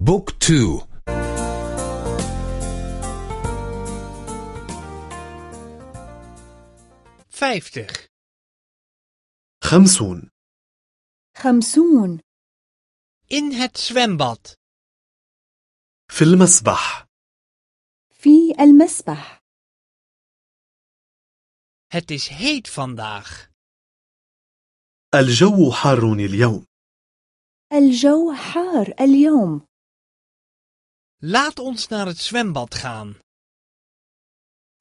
بوك تو. vijftig, خمسون. خمسون. in het zwembad, في المسبح. في المسبح. het is heet vandaag, الجو حار اليوم. الجو حار اليوم. Laat ons naar het zwembad gaan,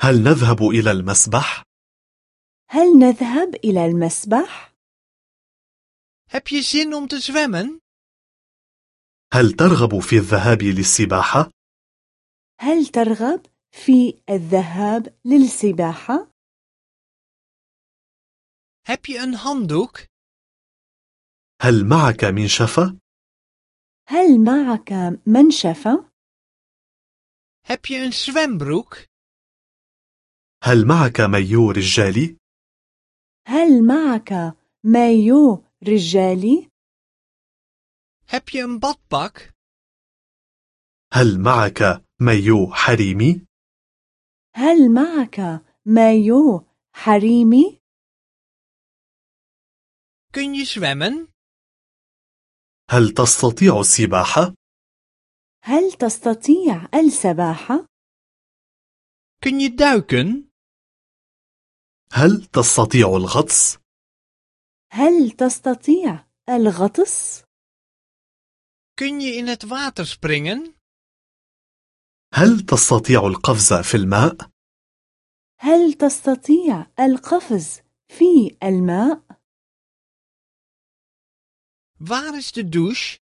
هل نذهب إلى المسبح؟ هل نذهب إلى المسبح؟ heb je zin om te zwemmen? هل ترغب في الذهاب للسباحة؟ هل ترغب في الذهاب للسباحة؟ Heb je een handdoek? هل معك منشفة؟ هل معك منشفة؟ Heb je een zwembroek? هل معك مايو رجالي؟ هل معك مايو رجالي؟ Heb je een badpak? هل معك مايو حريمي؟ هل معك مايو حريمي؟ Kun je zwemmen? هل تستطيع السباحة؟ هل تستطيع السباحة؟ Kun je duiken? هل تستطيع الغطس؟ هل تستطيع الغطس؟ Kun je in het water springen? هل تستطيع القفز في الماء؟ هل تستطيع القفز في الماء؟ Waar is de douche?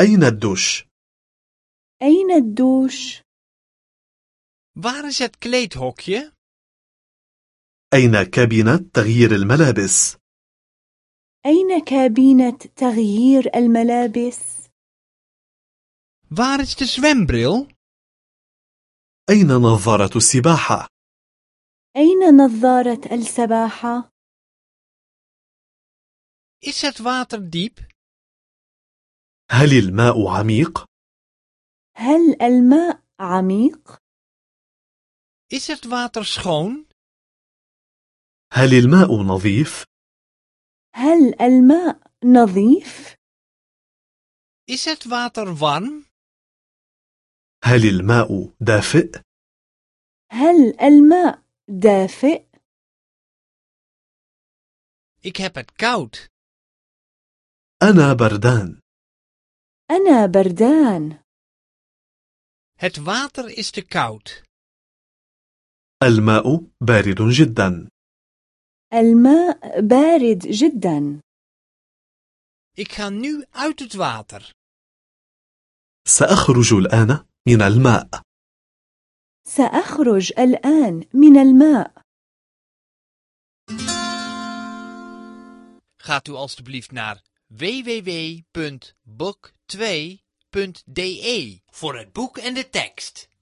أين الدوش؟ أين الدوش؟ Waar is het kleedhokje? أين كابينة تغيير الملابس؟ أين كابينة تغيير الملابس؟ Waar is de zwembril? أين نظارة السباحة؟ أين نظارة السباحة؟ Is het water diep? هل الماء عميق؟ هل الماء عميق؟ Is het water schoon? هل الماء نظيف؟ هل الماء نظيف؟ Is het water warm? هل الماء دافئ؟ هل الماء دافئ؟ Ik heb het koud. أنا بردان أنا بردان. Het water is te koud. الماء بارد جدا. الماء بارد جدا. Ik ga nu uit het water. سأخرج الآن من الماء. سأخرج الآن من الماء. Gaat u alstublieft naar www.book2.de voor het boek en de tekst.